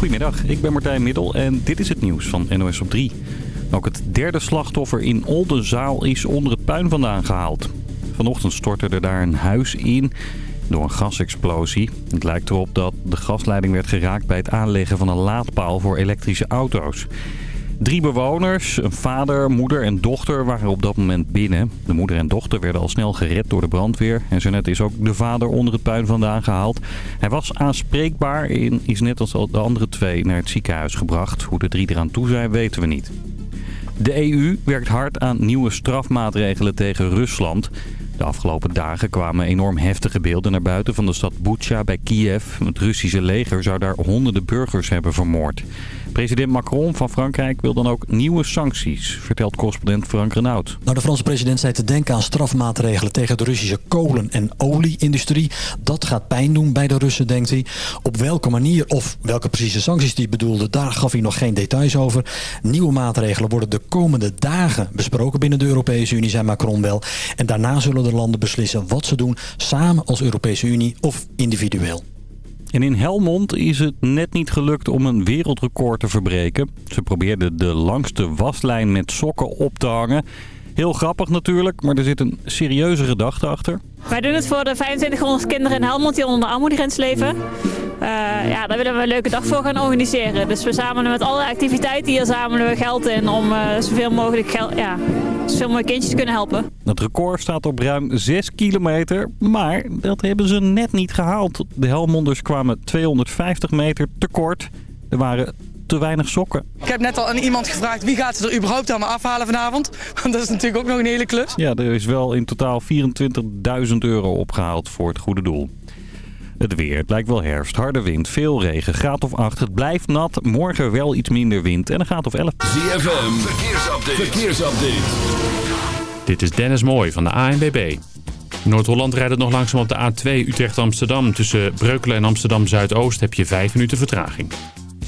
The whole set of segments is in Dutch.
Goedemiddag, ik ben Martijn Middel en dit is het nieuws van NOS op 3. Ook het derde slachtoffer in Oldenzaal is onder het puin vandaan gehaald. Vanochtend stortte er daar een huis in door een gasexplosie. Het lijkt erop dat de gasleiding werd geraakt bij het aanleggen van een laadpaal voor elektrische auto's. Drie bewoners, een vader, moeder en dochter waren op dat moment binnen. De moeder en dochter werden al snel gered door de brandweer. En zo net is ook de vader onder het puin vandaan gehaald. Hij was aanspreekbaar en is net als de andere twee naar het ziekenhuis gebracht. Hoe de drie eraan toe zijn weten we niet. De EU werkt hard aan nieuwe strafmaatregelen tegen Rusland. De afgelopen dagen kwamen enorm heftige beelden naar buiten van de stad Bucha bij Kiev. Het Russische leger zou daar honderden burgers hebben vermoord. President Macron van Frankrijk wil dan ook nieuwe sancties, vertelt correspondent Frank Renaud. Nou, de Franse president zei te denken aan strafmaatregelen tegen de Russische kolen- en olieindustrie. Dat gaat pijn doen bij de Russen, denkt hij. Op welke manier of welke precieze sancties hij bedoelde, daar gaf hij nog geen details over. Nieuwe maatregelen worden de komende dagen besproken binnen de Europese Unie, zei Macron wel. En daarna zullen de landen beslissen wat ze doen, samen als Europese Unie of individueel. En in Helmond is het net niet gelukt om een wereldrecord te verbreken. Ze probeerden de langste waslijn met sokken op te hangen. Heel grappig natuurlijk, maar er zit een serieuze gedachte achter. Wij doen het voor de 2500 kinderen in Helmond die onder de armoedegrens leven. Uh, ja, daar willen we een leuke dag voor gaan organiseren. Dus we zamelen met alle activiteiten hier zamelen we geld in om uh, zoveel mogelijk geld, ja, zoveel mogelijk kindjes te kunnen helpen. Het record staat op ruim 6 kilometer, maar dat hebben ze net niet gehaald. De Helmonders kwamen 250 meter tekort. Er waren te weinig sokken. Ik heb net al aan iemand gevraagd wie gaat ze er überhaupt allemaal afhalen vanavond. Want dat is natuurlijk ook nog een hele klus. Ja, er is wel in totaal 24.000 euro opgehaald voor het goede doel. Het weer. Het lijkt wel herfst. Harde wind, veel regen, graad of 8. Het blijft nat. Morgen wel iets minder wind en een graad of 11. ZFM, verkeersupdate. verkeersupdate. Dit is Dennis Mooij van de ANWB. Noord-Holland rijdt het nog langzaam op de A2 Utrecht-Amsterdam. Tussen Breukelen en Amsterdam-Zuidoost heb je 5 minuten vertraging.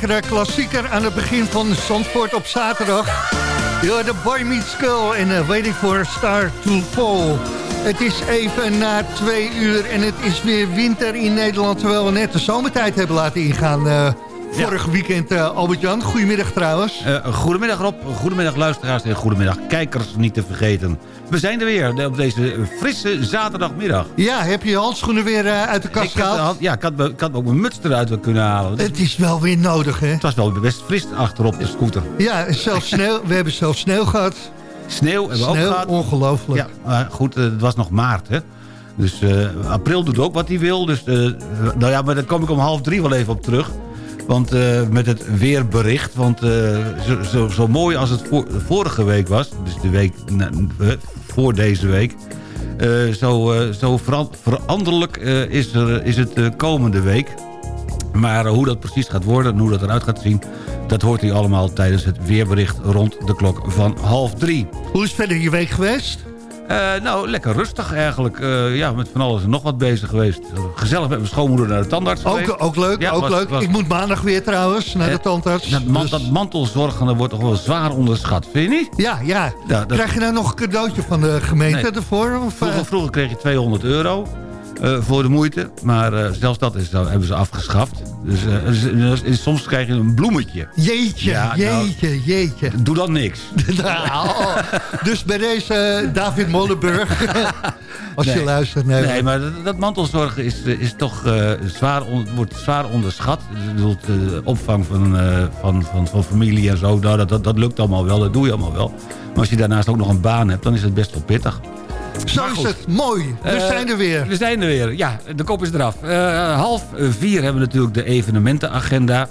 Lekkere klassieker aan het begin van Zandvoort op zaterdag. Ja, de Boy Meets Girl en uh, Waiting for a Star to Fall. Het is even na twee uur en het is weer winter in Nederland... terwijl we net de zomertijd hebben laten ingaan... Vorig weekend, uh, Albert-Jan. Goedemiddag trouwens. Uh, goedemiddag Rob, goedemiddag luisteraars en goedemiddag kijkers niet te vergeten. We zijn er weer op deze frisse zaterdagmiddag. Ja, heb je je handschoenen weer uh, uit de kast gehaald? Ja, ik had, ik had ook mijn muts eruit kunnen halen. Het is wel weer nodig, hè? Het was wel best fris achterop de scooter. Ja, zelfs sneeuw. we hebben zelfs sneeuw gehad. Sneeuw hebben we ook gehad. ongelooflijk. Ja, maar goed, het was nog maart, hè? Dus april doet ook wat hij wil. Dus, nou ja, maar daar kom ik om half drie wel even op terug. Want uh, met het weerbericht, want uh, zo, zo, zo, mooi als het vorige week was... dus de week uh, voor deze week... zo zo veranderlijk is, er, is het de komende week. Maar hoe dat precies gaat worden en hoe dat eruit gaat zien... dat hoort u allemaal tijdens het weerbericht rond de klok van half drie. Hoe is verder je week geweest? Uh, nou, lekker rustig eigenlijk. Uh, ja, met van alles en nog wat bezig geweest. Gezellig met mijn schoonmoeder naar de tandarts Ook, ook leuk, ja, ook was, leuk. Was... Ik moet maandag weer trouwens naar de tandarts. Dat, dus... dat mantelzorgen dat wordt toch wel zwaar onderschat, vind je niet? Ja, ja. ja dat... Krijg je nou nog een cadeautje van de gemeente nee. ervoor? Of, vroeger, vroeger kreeg je 200 euro. Uh, voor de moeite. Maar uh, zelfs dat is, hebben ze afgeschaft. Dus, uh, dus, soms krijg je een bloemetje. Jeetje, ja, jeetje, nou, jeetje. Doe dan niks. nou, dus bij deze David Molenburg... als nee, je luistert. Nee, nee maar dat, dat, mantelzorgen is, is toch zwaar on, wordt zwaar onderschat. Dus bedoelt, de opvang van, van, van, van familie en zo. Nou, dat, dat, dat lukt allemaal wel, dat doe je allemaal wel. Maar als je daarnaast ook nog een baan hebt, dan is het best wel pittig. Zo is het. Mooi. We uh, zijn er weer. We zijn er weer. Ja, de kop is eraf. Uh, half vier hebben we natuurlijk de evenementenagenda. Uh,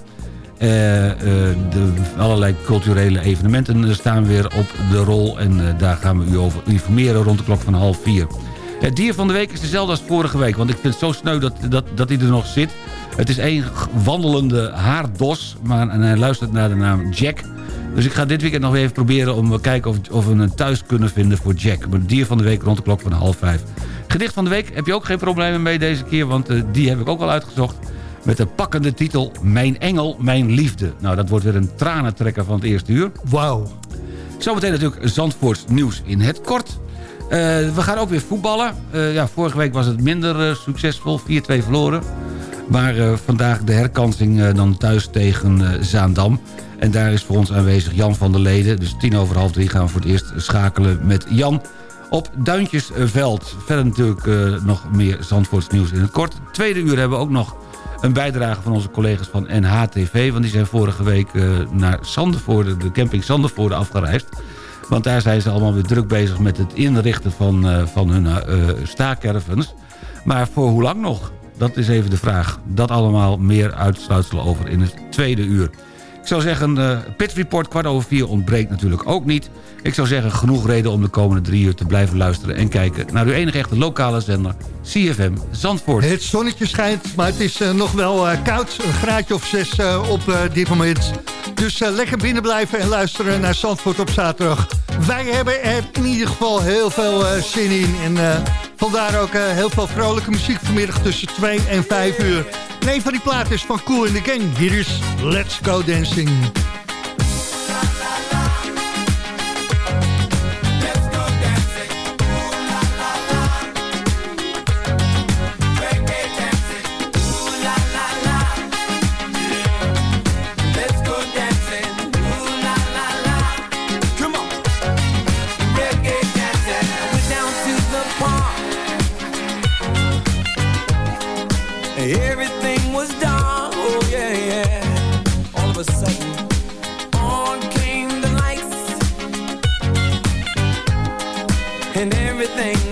de allerlei culturele evenementen staan weer op de rol. En daar gaan we u over informeren rond de klok van half vier. Het dier van de week is dezelfde als vorige week. Want ik vind het zo sneu dat, dat, dat hij er nog zit. Het is een wandelende haardos. Maar, en hij luistert naar de naam Jack... Dus ik ga dit weekend nog even proberen om te kijken of, of we een thuis kunnen vinden voor Jack. Maar dier van de week rond de klok van half vijf. Gedicht van de week heb je ook geen problemen mee deze keer, want uh, die heb ik ook al uitgezocht. Met de pakkende titel Mijn Engel, Mijn Liefde. Nou, dat wordt weer een tranentrekker van het eerste uur. Wauw. Zometeen natuurlijk Zandvoorts nieuws in het kort. Uh, we gaan ook weer voetballen. Uh, ja, vorige week was het minder succesvol, 4-2 verloren. Maar vandaag de herkansing dan thuis tegen Zaandam. En daar is voor ons aanwezig Jan van der Leden. Dus tien over half drie gaan we voor het eerst schakelen met Jan op Duintjesveld. Verder natuurlijk uh, nog meer Zandvoorts nieuws in het kort. Tweede uur hebben we ook nog een bijdrage van onze collega's van NHTV. Want die zijn vorige week uh, naar Sandervoorde, de camping Sandervoorde afgereisd. Want daar zijn ze allemaal weer druk bezig met het inrichten van, uh, van hun staakervens. Maar voor hoe lang nog? Dat is even de vraag. Dat allemaal meer uitsluitsel over in het tweede uur. Ik zou zeggen, uh, Pit Report kwart over vier ontbreekt natuurlijk ook niet. Ik zou zeggen, genoeg reden om de komende drie uur te blijven luisteren... en kijken naar uw enige echte lokale zender, CFM Zandvoort. Het zonnetje schijnt, maar het is uh, nog wel uh, koud. Een graadje of zes op dit moment. Dus lekker binnen blijven en luisteren naar Zandvoort op zaterdag. Wij hebben er in ieder geval heel veel zin in. En vandaar ook heel veel vrolijke muziek vanmiddag tussen 2 en 5 uur. En een van die platen is van Cool in the Gang. Hier is Let's Go Dancing.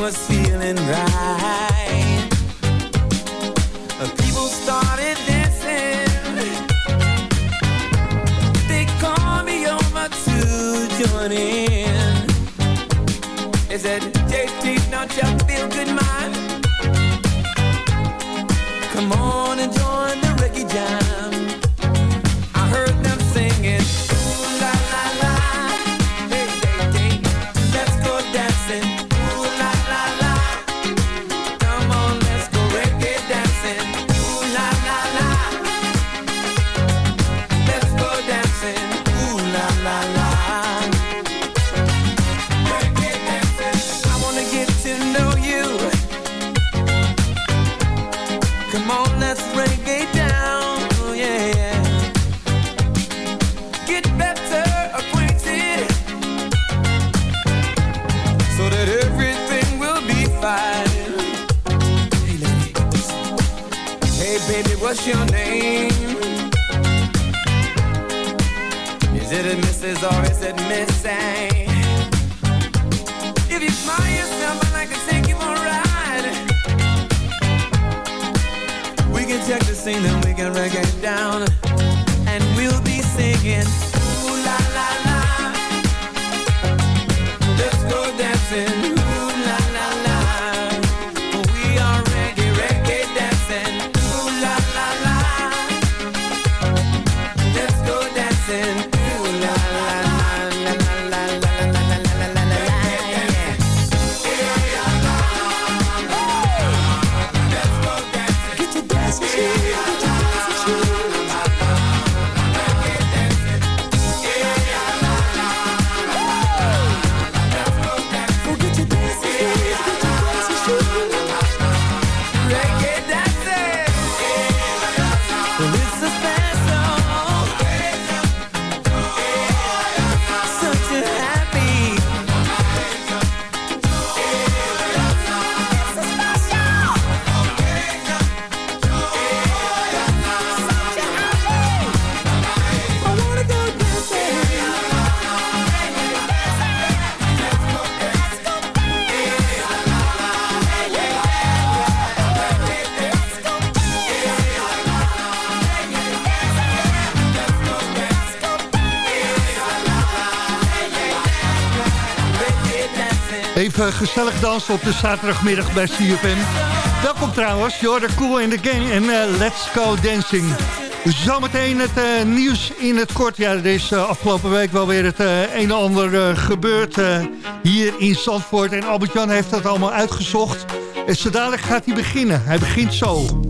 was feeling right. People started dancing. They called me over to join in. They said, JT, don't you feel good, man? Come on and join the Ricky jam. even gezellig dansen op de zaterdagmiddag bij CFM. Welkom trouwens, Jordan Cool in the Gang en eh, Let's Go Dancing. Zometeen het eh, nieuws in het kort. Ja, er is eh, afgelopen week wel weer het een en ander gebeurd hier in Zandvoort. En Albert-Jan heeft dat allemaal uitgezocht. En zo dadelijk gaat hij beginnen. Hij begint zo.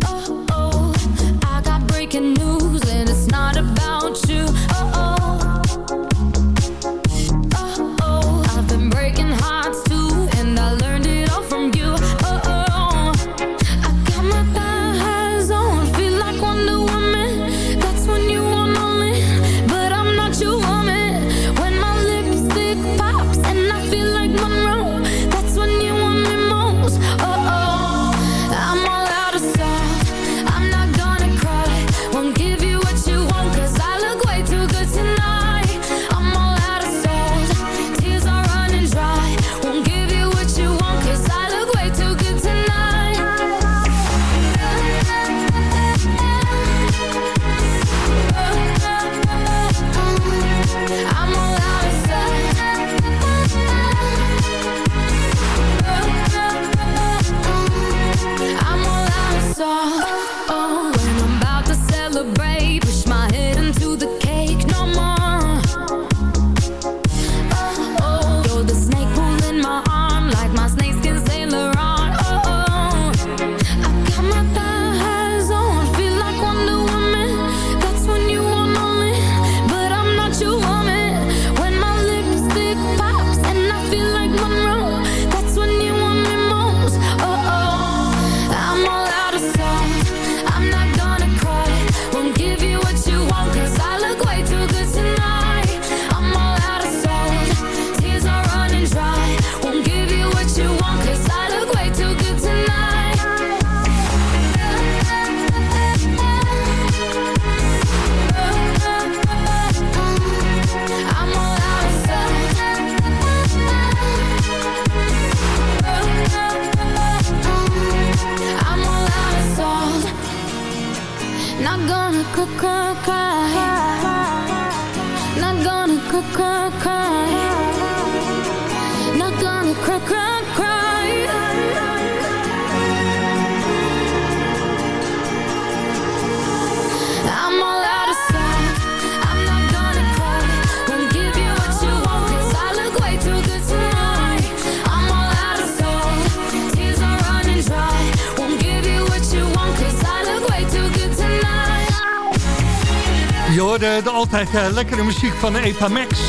altijd eh, lekkere muziek van Epa Max.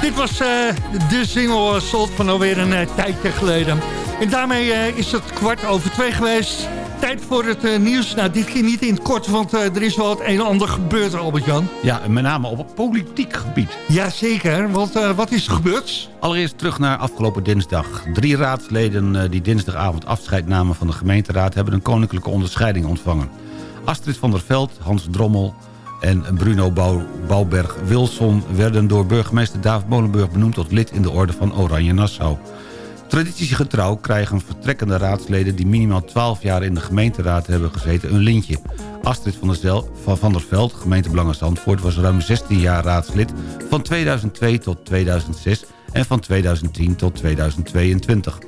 Dit was eh, de single eh, Salt van alweer een tijdje geleden. En daarmee is het kwart over twee geweest. Tijd voor het nieuws. Nou, dit keer niet in het kort, want er is wel het een en ander gebeurd, Albert-Jan. Ja, met name op het politiek gebied. Jazeker, want wat is er gebeurd? Allereerst terug naar afgelopen dinsdag. Drie raadsleden die dinsdagavond afscheid namen van de gemeenteraad... hebben een koninklijke onderscheiding ontvangen. Astrid van der Veld, Hans Drommel en Bruno Bouw, Bouwberg-Wilson... werden door burgemeester David Molenburg benoemd tot lid in de orde van Oranje Nassau. Traditiegetrouw krijgen vertrekkende raadsleden... die minimaal 12 jaar in de gemeenteraad hebben gezeten een lintje. Astrid van der, Zel, van, der Veld, gemeentebelangen Zandvoort... was ruim 16 jaar raadslid van 2002 tot 2006 en van 2010 tot 2022.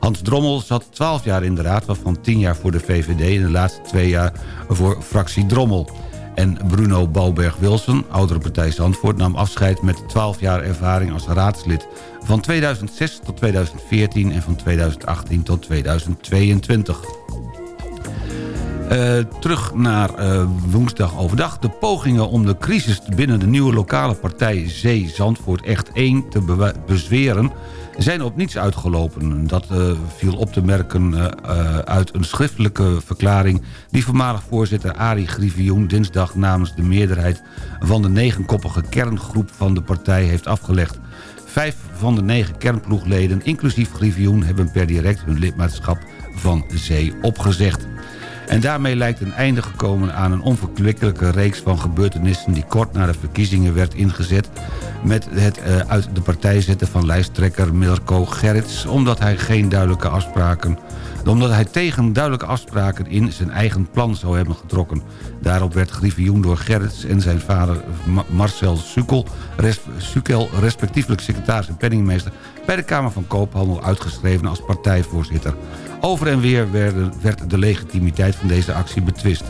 Hans Drommel zat 12 jaar in de raad, waarvan 10 jaar voor de VVD... en de laatste twee jaar voor fractie Drommel. En Bruno Bouwberg-Wilson, oudere partij Zandvoort... nam afscheid met 12 jaar ervaring als raadslid. Van 2006 tot 2014 en van 2018 tot 2022. Uh, terug naar uh, woensdag overdag. De pogingen om de crisis binnen de nieuwe lokale partij Zee Zandvoort echt 1 te be bezweren zijn op niets uitgelopen. Dat uh, viel op te merken uit een schriftelijke verklaring... die voormalig voorzitter Arie Griffioen dinsdag namens de meerderheid... van de negenkoppige kerngroep van de partij heeft afgelegd. Vijf van de negen kernploegleden, inclusief Griffioen... hebben per direct hun lidmaatschap van Zee opgezegd. En daarmee lijkt een einde gekomen aan een onverkwikkelijke reeks van gebeurtenissen... die kort na de verkiezingen werd ingezet... met het uh, uit de partij zetten van lijsttrekker Mirko Gerrits... omdat hij geen duidelijke afspraken omdat hij tegen duidelijke afspraken in zijn eigen plan zou hebben getrokken. Daarop werd Griffioen door Gerrits en zijn vader Marcel Sukkel, respectievelijk secretaris en penningmeester... bij de Kamer van Koophandel uitgeschreven als partijvoorzitter. Over en weer werden, werd de legitimiteit van deze actie betwist.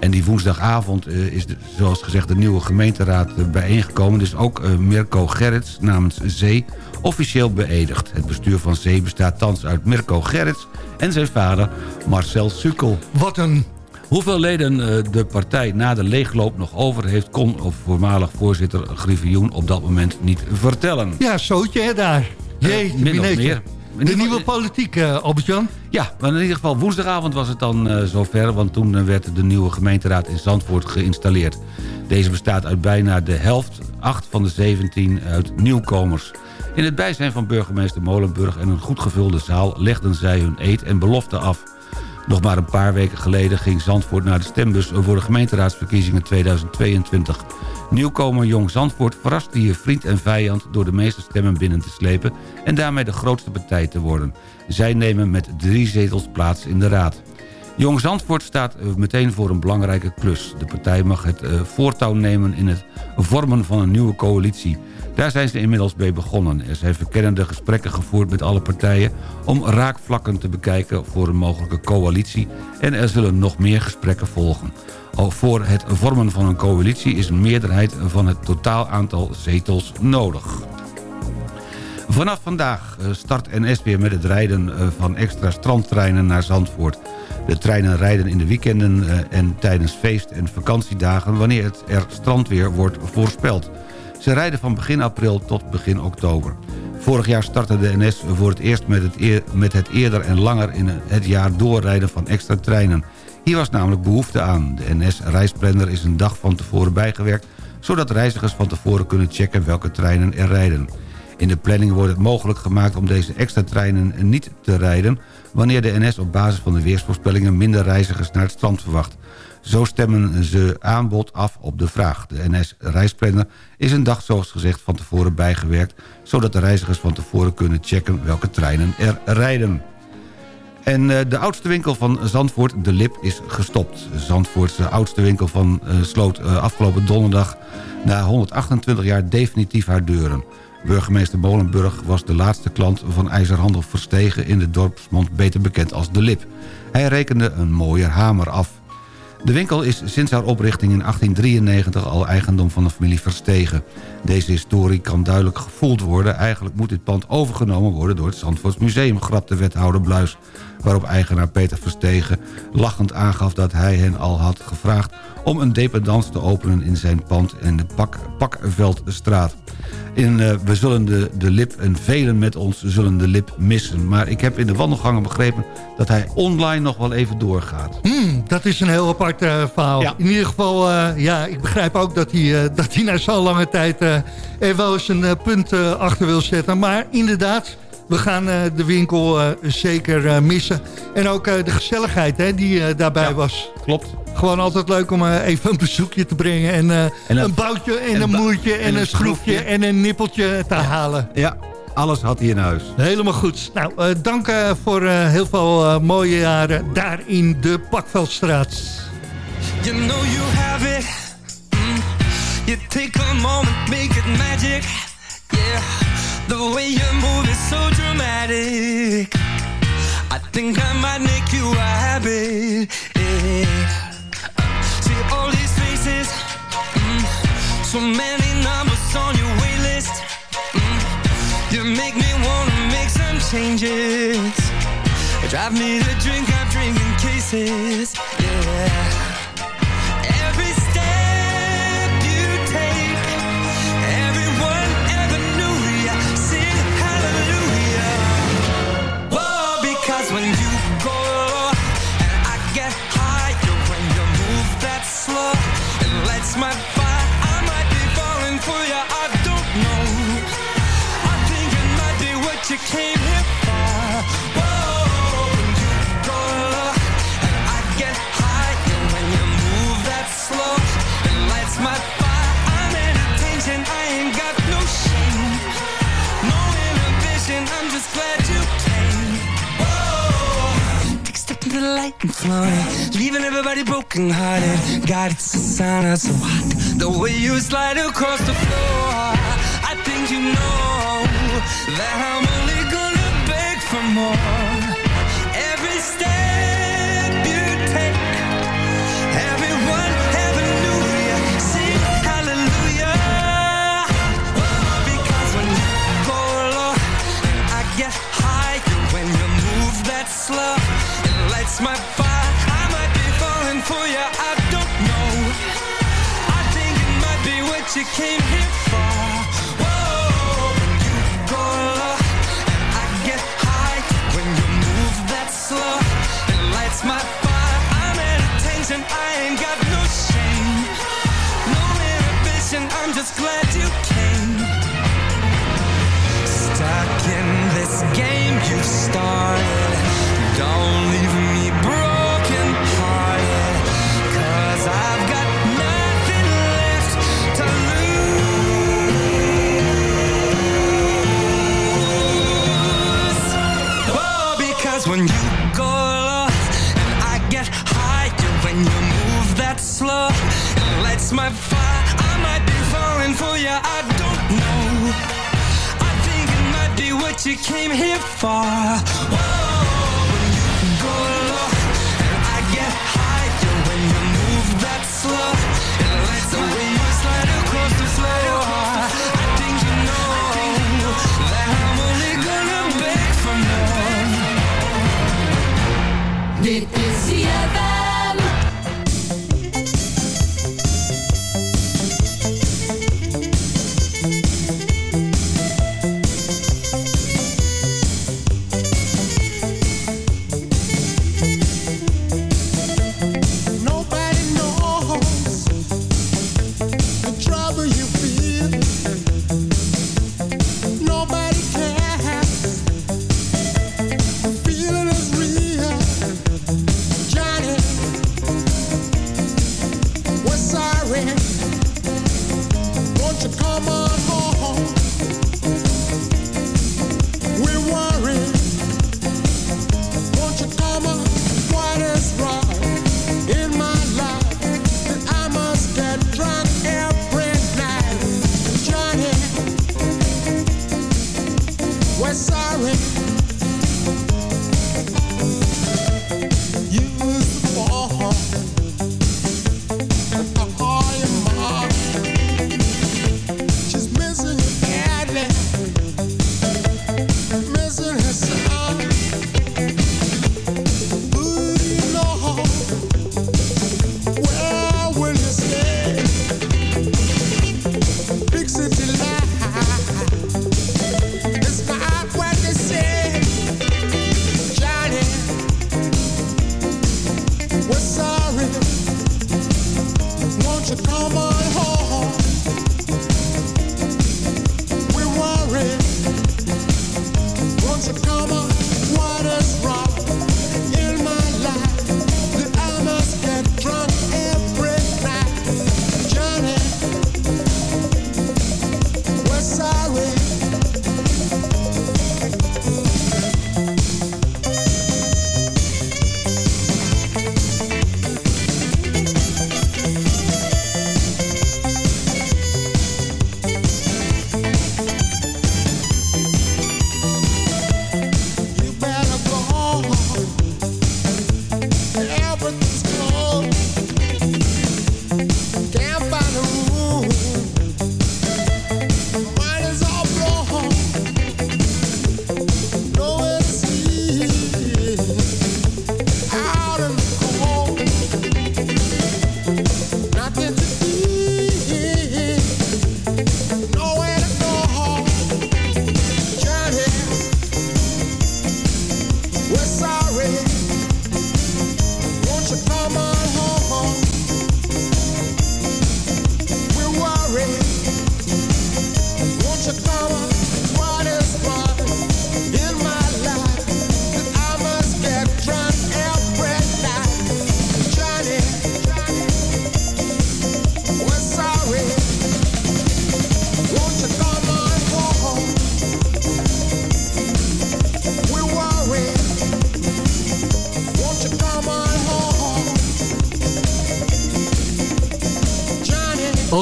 En die woensdagavond uh, is, zoals gezegd, de nieuwe gemeenteraad uh, bijeengekomen. Dus ook uh, Mirko Gerrits namens Zee officieel beëdigd. Het bestuur van Zee bestaat thans uit Mirko Gerrits en zijn vader Marcel Sukkel. Wat een... Hoeveel leden de partij na de leegloop nog over heeft... kon voormalig voorzitter Griffioen op dat moment niet vertellen. Ja, zootje hè, daar. Jee, min of meer. De nieuwe politiek, uh, Albert-Jan? Ja, maar in ieder geval woensdagavond was het dan uh, zover... want toen werd de nieuwe gemeenteraad in Zandvoort geïnstalleerd. Deze bestaat uit bijna de helft, 8 van de 17, uit nieuwkomers. In het bijzijn van burgemeester Molenburg en een goed gevulde zaal... legden zij hun eed en belofte af. Nog maar een paar weken geleden ging Zandvoort naar de stembus... voor de gemeenteraadsverkiezingen 2022... Nieuwkomer Jong Zandvoort verraste hier vriend en vijand... door de meeste stemmen binnen te slepen... en daarmee de grootste partij te worden. Zij nemen met drie zetels plaats in de raad. Jong Zandvoort staat meteen voor een belangrijke klus. De partij mag het voortouw nemen in het vormen van een nieuwe coalitie. Daar zijn ze inmiddels mee begonnen. Er zijn verkennende gesprekken gevoerd met alle partijen... om raakvlakken te bekijken voor een mogelijke coalitie... en er zullen nog meer gesprekken volgen. Al voor het vormen van een coalitie is een meerderheid van het totaal aantal zetels nodig. Vanaf vandaag start NS weer met het rijden van extra strandtreinen naar Zandvoort. De treinen rijden in de weekenden en tijdens feest- en vakantiedagen... wanneer het er strandweer wordt voorspeld. Ze rijden van begin april tot begin oktober. Vorig jaar startte de NS voor het eerst met het, eerder en langer in het jaar doorrijden van extra treinen. Hier was namelijk behoefte aan. De NS-reisplanner is een dag van tevoren bijgewerkt... zodat reizigers van tevoren kunnen checken welke treinen er rijden. In de planning wordt het mogelijk gemaakt om deze extra treinen niet te rijden... wanneer de NS op basis van de weersvoorspellingen minder reizigers naar het strand verwacht. Zo stemmen ze aanbod af op de vraag. De NS-reisplanner is een dag zoals gezegd van tevoren bijgewerkt... zodat de reizigers van tevoren kunnen checken welke treinen er rijden. En uh, de oudste winkel van Zandvoort, De Lip, is gestopt. Zandvoortse oudste winkel van uh, sloot afgelopen donderdag... na 128 jaar definitief haar deuren. Burgemeester Molenburg was de laatste klant van IJzerhandel Verstegen... in de dorpsmond beter bekend als De Lip. Hij rekende een mooier hamer af. De winkel is sinds haar oprichting in 1893 al eigendom van de familie Verstegen. Deze historie kan duidelijk gevoeld worden. Eigenlijk moet dit pand overgenomen worden door het Zandvoorts Museum, grapte wethouder Bluis. Waarop eigenaar Peter Verstegen lachend aangaf dat hij hen al had gevraagd... om een dependance te openen in zijn pand in de Pak, Pakveldstraat. In, uh, we zullen de, de lip en velen met ons zullen de lip missen. Maar ik heb in de wandelgangen begrepen dat hij online nog wel even doorgaat. Hmm, dat is een heel apart uh, verhaal. Ja. In ieder geval, uh, ja, ik begrijp ook dat hij, dat hij na zo'n lange tijd er wel eens een punt achter wil zetten. Maar inderdaad, we gaan de winkel zeker missen. En ook de gezelligheid hè, die daarbij Ja. was. Klopt. Gewoon altijd leuk om eh, even een bezoekje te brengen. En, eh, En een- een boutje en, en een moertje en, en een schroefje schroefje. en een nippeltje te halen. Ja, alles had hij in huis. Helemaal goed. Nou, eh, dank eh, voor eh, heel veel eh, mooie jaren daar in de Pakveldstraat. You know you have it. Mm. You take a moment, make it magic. Yeah, the way you move is so dramatic. I think I might make you a habit. See all these faces. Mm. So many numbers on your waitlist. Mm. You make me wanna make some changes. Drive me to drink, I'm drinking cases. Yeah. Leaving everybody broken hearted. God, it's a sign I'm so hot. The way you slide across the floor, I think you know that I'm only gonna beg for more. Every step you take, everyone ya. Sing hallelujah. Because when you go low, I get higher when you move that slow. My fire. I might be falling for ya. I don't know. I think it might be what you came here for.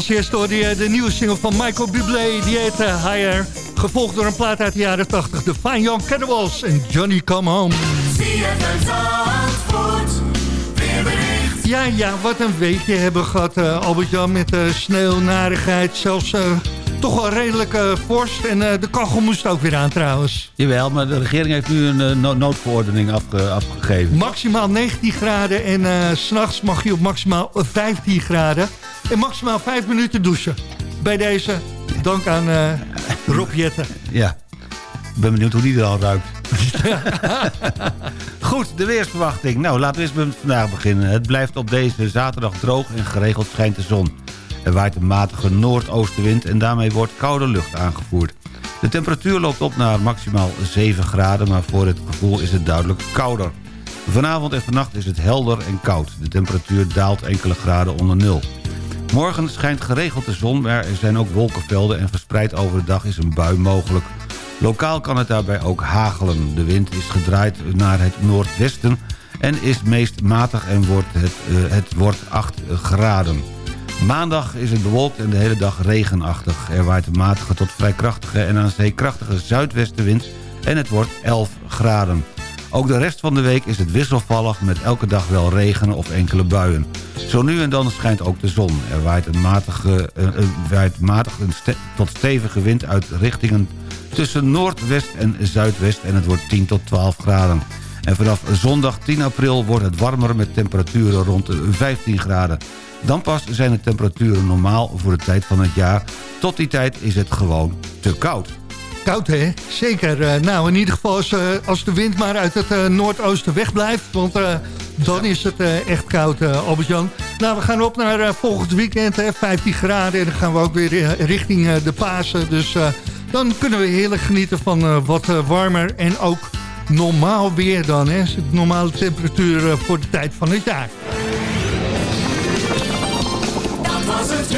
Als eerste hoorde je de nieuwe single van Michael Bublé, die heet eh, Higher. Gevolgd door een plaat uit de jaren 80, de Fine Young Cannibals en Johnny Come Home. Ja, ja, wat een weekje hebben we gehad, eh, Albert-Jan, met uh, sneeuw, narigheid, zelfs eh, toch wel redelijke vorst. En eh, de kachel moest ook weer aan trouwens. Jawel, maar de regering heeft nu een eh, no- noodverordening afge- afgegeven. Maximaal 19 graden en eh, s s'nachts mag je op maximaal 15 graden. En maximaal 5 minuten douchen. Bij deze, dank aan eh Rob Jetten. Ja, ik ben benieuwd hoe die er al ruikt. Goed, de weersverwachting. Nou, laten we eens met vandaag beginnen. Het blijft op deze zaterdag droog en geregeld schijnt de zon. Er waait een matige noordoostenwind en daarmee wordt koude lucht aangevoerd. De temperatuur loopt op naar maximaal 7 graden, maar voor het gevoel is het duidelijk kouder. Vanavond en vannacht is het helder en koud. De temperatuur daalt enkele graden onder nul. Morgen schijnt geregeld de zon, maar er zijn ook wolkenvelden... en verspreid over de dag is een bui mogelijk. Lokaal kan het daarbij ook hagelen. De wind is gedraaid naar het noordwesten en is meest matig en wordt het, eh, het wordt 8 graden. Maandag is het bewolkt en de hele dag regenachtig. Er waait een matige tot vrij krachtige en aan zee krachtige zuidwestenwind... en het wordt 11 graden. Ook de rest van de week is het wisselvallig met elke dag wel regen of enkele buien. Zo nu en dan schijnt ook de zon. Er waait een matige, eh, eh, waait matig een tot stevige wind uit richtingen tussen noordwest en zuidwest... en het wordt 10 tot 12 graden. En vanaf zondag 10 april wordt het warmer met temperaturen rond de 15 graden. Dan pas zijn de temperaturen normaal voor de tijd van het jaar. Tot die tijd is het gewoon te koud. Koud, hè? Zeker. Eh, nou, in ieder geval als, eh, als de wind maar uit het eh, noordoosten wegblijft. Want eh, dan is het eh, echt koud, eh, Albert-Jan. Nou, we gaan op naar volgend weekend, hè, 15 graden. En dan gaan we ook weer richting eh, de Pasen. Dus eh, dan kunnen we heerlijk genieten van wat warmer en ook normaal weer dan. Hè? Normale temperatuur voor de tijd van het jaar. Dat was het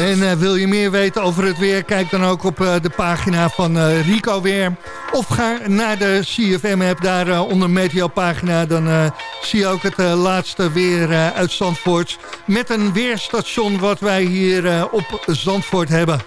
En eh, wil je meer weten over het weer? Kijk dan ook op eh, de pagina van eh, Rico Weer. Of ga naar de CFM-app, daar onder Meteo-pagina. Dan zie je ook het laatste weer uit Zandvoort. Met een weerstation wat wij hier op Zandvoort hebben.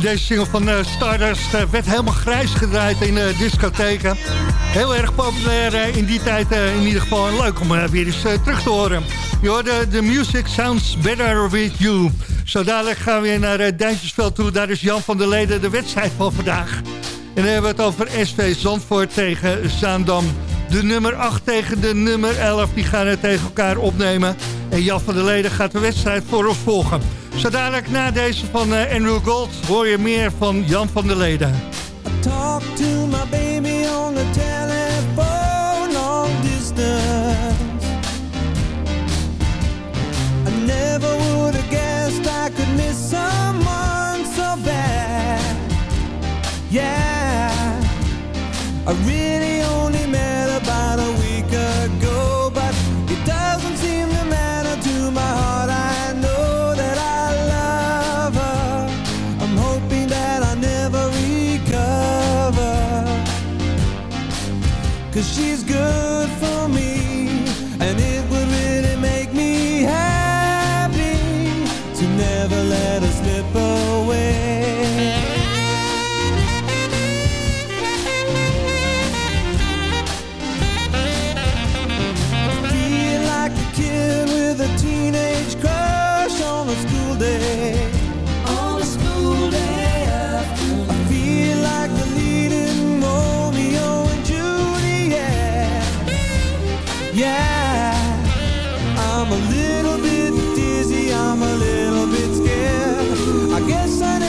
Deze single van eh, Stardust eh, werd helemaal grijs gedraaid in uh, discotheken. Heel erg populair eh, in die tijd in ieder geval. Leuk om weer eens terug te horen. Je hoorde The Music Sounds Better With You. Zo dadelijk gaan we weer naar uh, Duintjesveld toe. Daar is Jan van der Leden de wedstrijd van vandaag. En dan hebben we het over SV Zandvoort tegen Zaandam. De nummer 8 tegen de nummer 11. Die gaan het tegen elkaar opnemen. En Jan van der Leden gaat de wedstrijd voor ons volgen. Zo dadelijk na deze van uh, Andrew Gold hoor je meer van Jan van der Leden. Talk to my baby on the telephone long distance. I never would have guessed I could miss someone so bad. Yeah, I really only met about a Cause she's guess I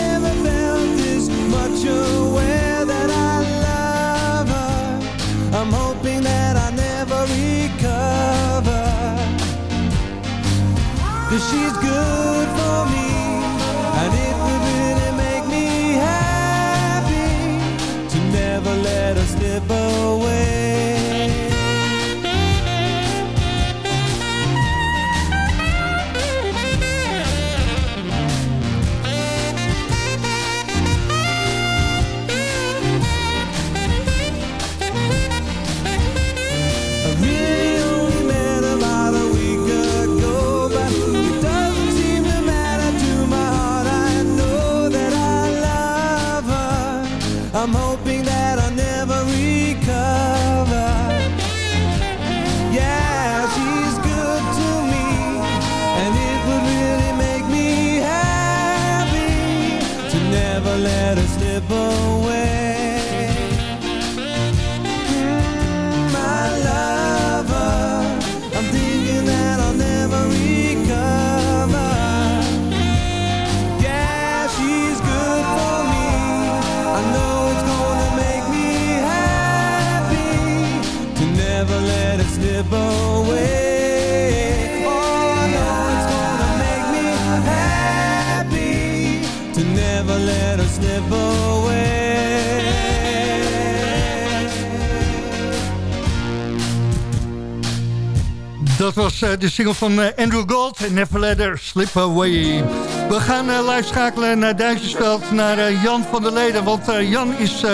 de single van eh, Andrew Gold en Never Let Her Slip Away. We gaan eh, live schakelen naar Duintjesveld, naar eh, Jan van der Leden. Want Jan is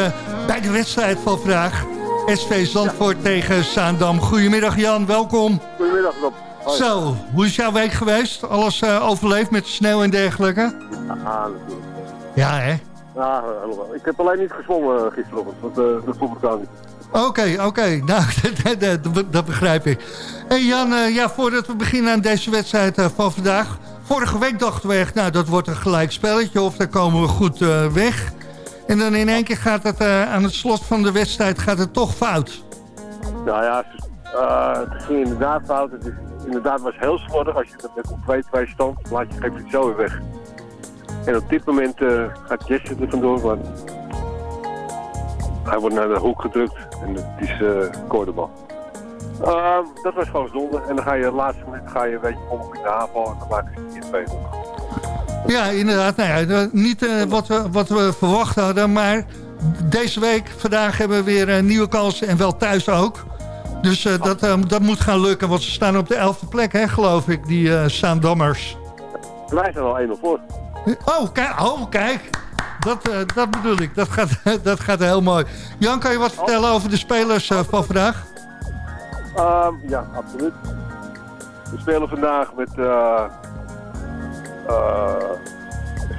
bij de wedstrijd van vandaag. SV Zandvoort tegen Zaandam. Goedemiddag Jan, welkom. Goedemiddag Rob. Hoi. Zo, hoe is jouw week geweest? Alles overleefd met sneeuw en dergelijke? Ah, natuurlijk. Ja, hè? Ja, helemaal. Ik heb alleen niet gezwommen gisterochtend, want dat vond ik ook niet. Oké, oké. Nou, dat, begrijp ik. Hey Jan, eh, ja, voordat we beginnen aan deze wedstrijd eh, van vandaag. Vorige week dachten we echt, nou, dat wordt een gelijk spelletje of daar komen we goed eh, weg. En dan in één keer gaat het aan het slot van de wedstrijd gaat het toch fout. Nou ja, het ging inderdaad fout. Het is, inderdaad was heel slordig. Als je dat een 2-2 stand, laat je, geef het zo weer weg. En op dit moment uh, gaat Jesse er vandoor, want hij wordt naar de hoek gedrukt en het is uh, koordebal. Uh, dat was gewoon zonde. En dan ga je het laatste moment ga je, weet je, om in de aanval en dan maken ze het niet 2 Ja, inderdaad. Nou ja, niet uh, wat, we, wat we verwacht hadden, maar deze week, vandaag hebben we weer uh, nieuwe kansen en wel thuis ook. Dus uh, dat, um, dat moet gaan lukken, want ze staan op de elfde plek, hè, geloof ik, die Saandammers. Wij zijn al 1-0 voor. Oh, kijk, oh, kijk. Dat, uh, dat bedoel ik. Dat gaat, dat gaat heel mooi. Jan, kan je wat vertellen over de spelers uh, van vandaag? Um, ja, absoluut. We spelen vandaag met uh,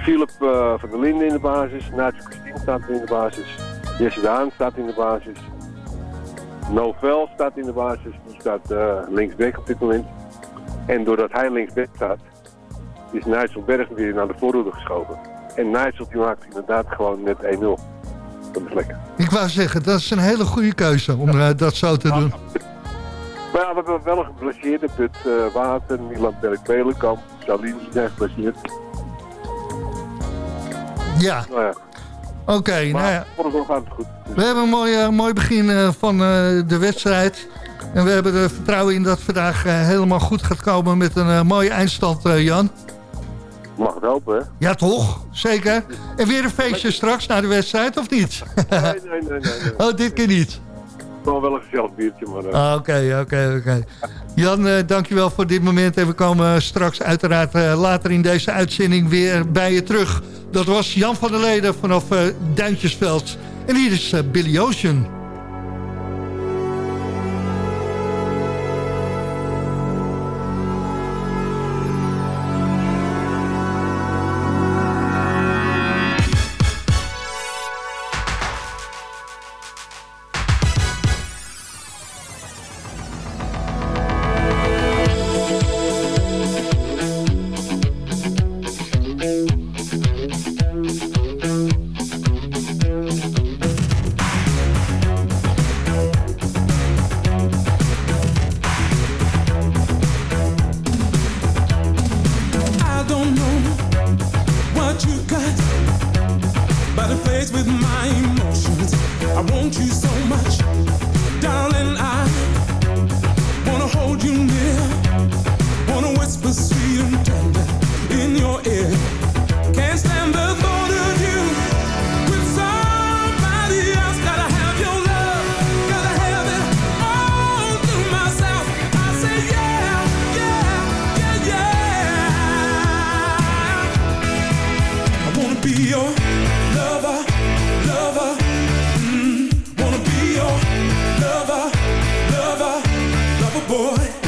Philip eh, van der Linden in de basis. Nacho Christine staat in de basis. Jesse Daan staat in de basis. Novel staat in de basis. Die staat eh, linksback op dit moment. En doordat hij linksback staat, is Nigel Berg weer naar de voorhoede geschoven. En Nigel die maakt inderdaad gewoon net 1-0. Dat is lekker. Ik wou zeggen, dat is een hele goede keuze om eh, dat zo te doen. Maar ja, we hebben wel een geblesseerde. Put uh, Water, Milan Berg-Belenkamp, Salini zijn geblesseerd. Ja, Nou ja, oké. nou ja. voor ons gaat het goed. We hebben een mooi, eh, mooi begin van de wedstrijd. En we hebben er vertrouwen in dat vandaag helemaal goed gaat komen met een mooie eindstand, Jan. Mag het hopen, hè? Ja, toch? Zeker. En weer een feestje straks na de wedstrijd, of niet? Nee, nee, nee, nee. oh, dit keer niet. Gewoon wel een gezellig biertje, maar... eh, Ah, Oké, oké, oké. Jan, eh, dankjewel voor dit moment. En we komen straks uiteraard eh, later in deze uitzending weer bij je terug. Dat was Jan van der Leden vanaf Duintjesveld. En hier is Billy Ocean. Boy.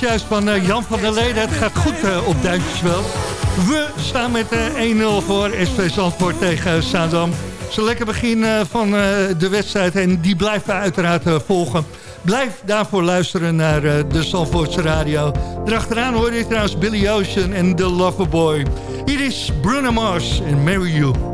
juist van eh, Jan van der Leden. Het gaat goed eh, op Duintjesveld. We staan met eh, 1-0 voor SV Zandvoort tegen Sandam. Het lekker begin van de wedstrijd en die blijven we uiteraard volgen. Blijf daarvoor luisteren naar de Zandvoortse radio. Erachteraan hoor je trouwens Billy Ocean en The Loverboy. Hier is Bruno Mars en Mary You.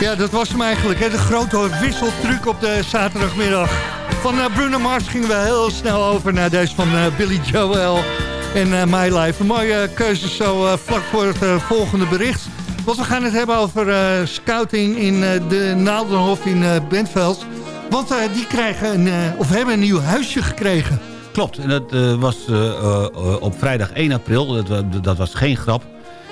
Ja, dat was hem eigenlijk. Hè? De grote wisseltruc op de zaterdagmiddag. Van eh, Bruno Mars gingen we heel snel over naar deze van eh, Billy Joel en uh, My Life. Een mooie keuze zo vlak voor het volgende bericht. Want we gaan het hebben over scouting in de Naaldenhof in Bentveld. Want die krijgen een, of hebben een nieuw huisje gekregen. Klopt, en dat was op vrijdag 1 april. Dat, dat was geen grap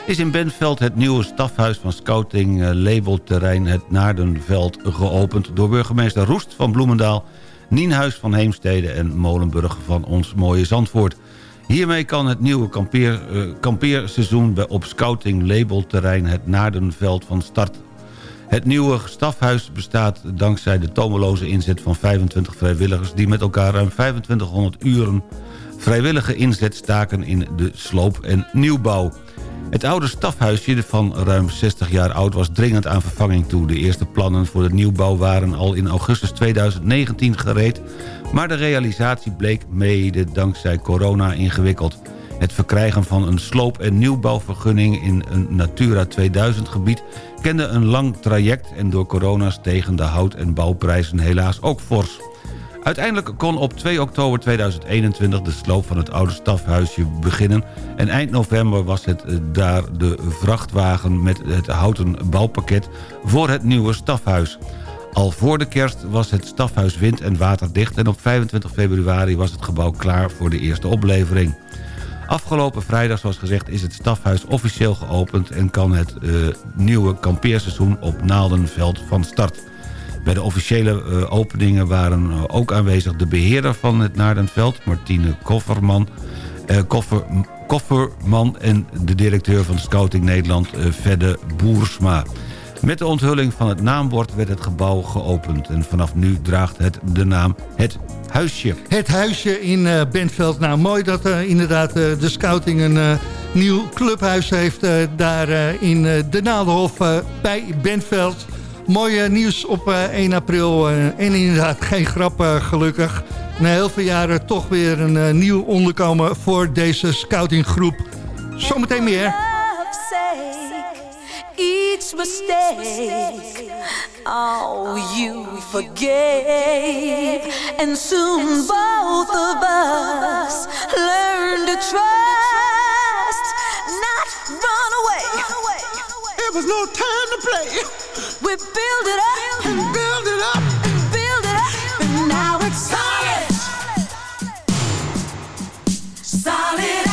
is in Bentveld het nieuwe stafhuis van scouting uh, labelterrein het Naardenveld geopend door burgemeester Roest van Bloemendaal, Nienhuis van Heemstede en Molenburg van ons mooie Zandvoort. Hiermee kan het nieuwe kampeer, uh, kampeerseizoen op scouting labelterrein het Naardenveld van start. Het nieuwe stafhuis bestaat dankzij de tomeloze inzet van 25 vrijwilligers... die met elkaar ruim 2500 uren vrijwillige inzet staken in de sloop en nieuwbouw. Het oude stafhuisje van ruim 60 jaar oud was dringend aan vervanging toe. De eerste plannen voor de nieuwbouw waren al in augustus 2019 gereed... maar de realisatie bleek mede dankzij corona ingewikkeld. Het verkrijgen van een sloop- en nieuwbouwvergunning in een Natura 2000 gebied... kende een lang traject en door corona stegen de hout- en bouwprijzen helaas ook fors. Uiteindelijk kon op 2 oktober 2021 de sloop van het oude stafhuisje beginnen... en eind november was het eh, daar de vrachtwagen met het houten bouwpakket voor het nieuwe stafhuis. Al voor de kerst was het stafhuis wind- en waterdicht... en op 25 februari was het gebouw klaar voor de eerste oplevering. Afgelopen vrijdag, zoals gezegd, is het stafhuis officieel geopend... en kan het uh, nieuwe kampeerseizoen op Naaldenveld van start. Bij de officiële uh, openingen waren uh, ook aanwezig de beheerder van het Naardenveld... Martine Kofferman, Koffer, Kofferman en de directeur van Scouting Nederland, Vedde Boersma. Met de onthulling van het naambord werd het gebouw geopend. En vanaf nu draagt het de naam Het Huisje. Het Huisje in Bentveld. Nou, mooi dat inderdaad de scouting een nieuw clubhuis heeft... daar in de Naaldenhof bij Bentveld. Mooi nieuws op 1 april. en inderdaad, geen grap gelukkig. Na heel veel jaren toch weer een nieuw onderkomen voor deze scoutinggroep. Zometeen meer. each mistake. Oh, you forgave, and soon both of us learn to trust, not run away. Was no time to play. We build it up, and build it up, and build it up, and now it's solid, solid. as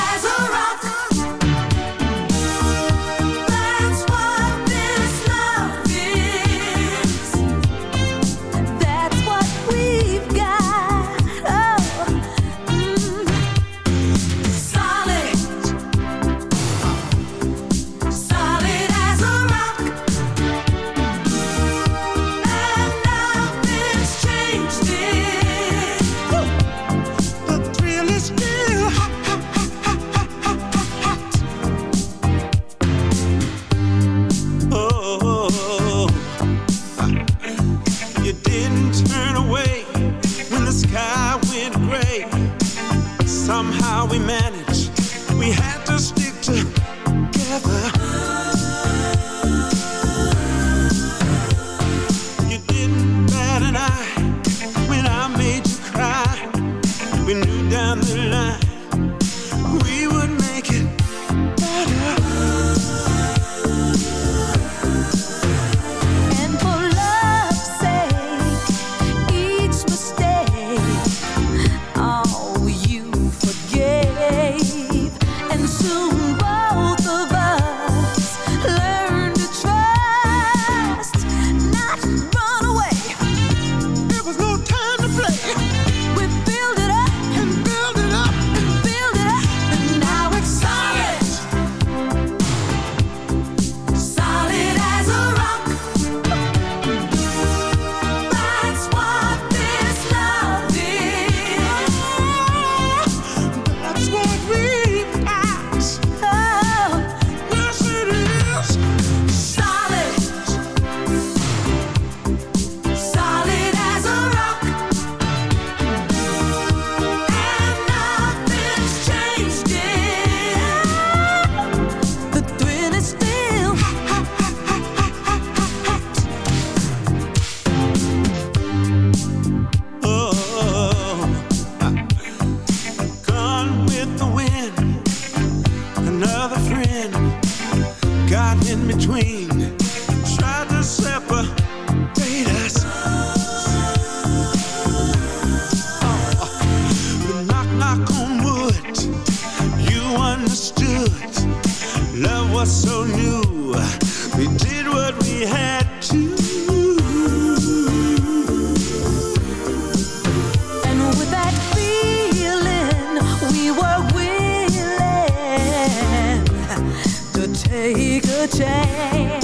take a chance.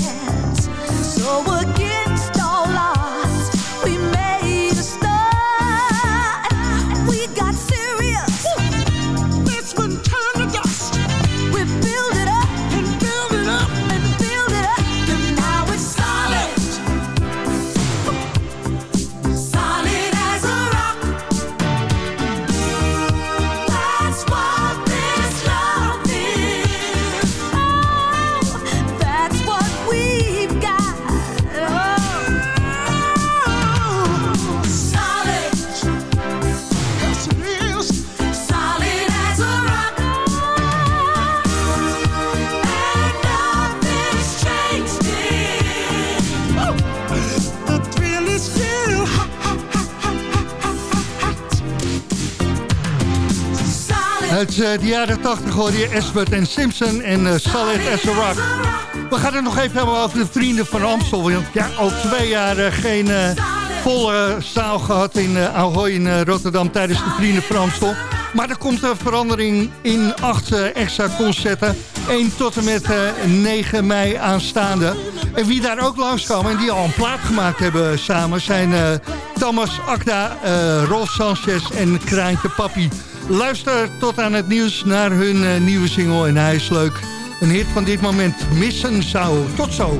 De jaren 80 hoorde je Esbert en Simpson en eh, Solid as a Rock. We gaan het nog even hebben over de vrienden van Amstel. Want ja, al twee jaar eh, geen eh, volle zaal gehad in eh Ahoy in eh, Rotterdam tijdens de vrienden van Amstel. Maar er komt een verandering in acht eh, extra concerten. 1 tot en met eh, 9 mei aanstaande. En wie daar ook langskomen en die al een plaat gemaakt hebben samen... zijn eh, Thomas Akda, eh, Rolf Sanchez en Kraantje Papi. Luister tot aan het nieuws naar hun eh, nieuwe single en hij is leuk. Een hit van dit moment, Missen zou. Tot zo.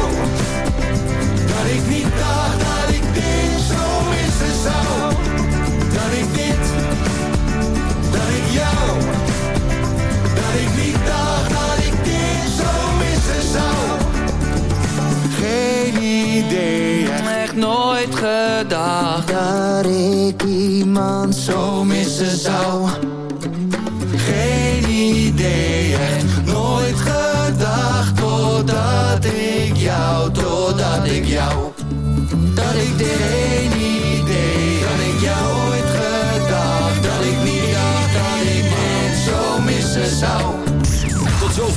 idee, echt nooit gedacht Dat ik iemand zo missen zou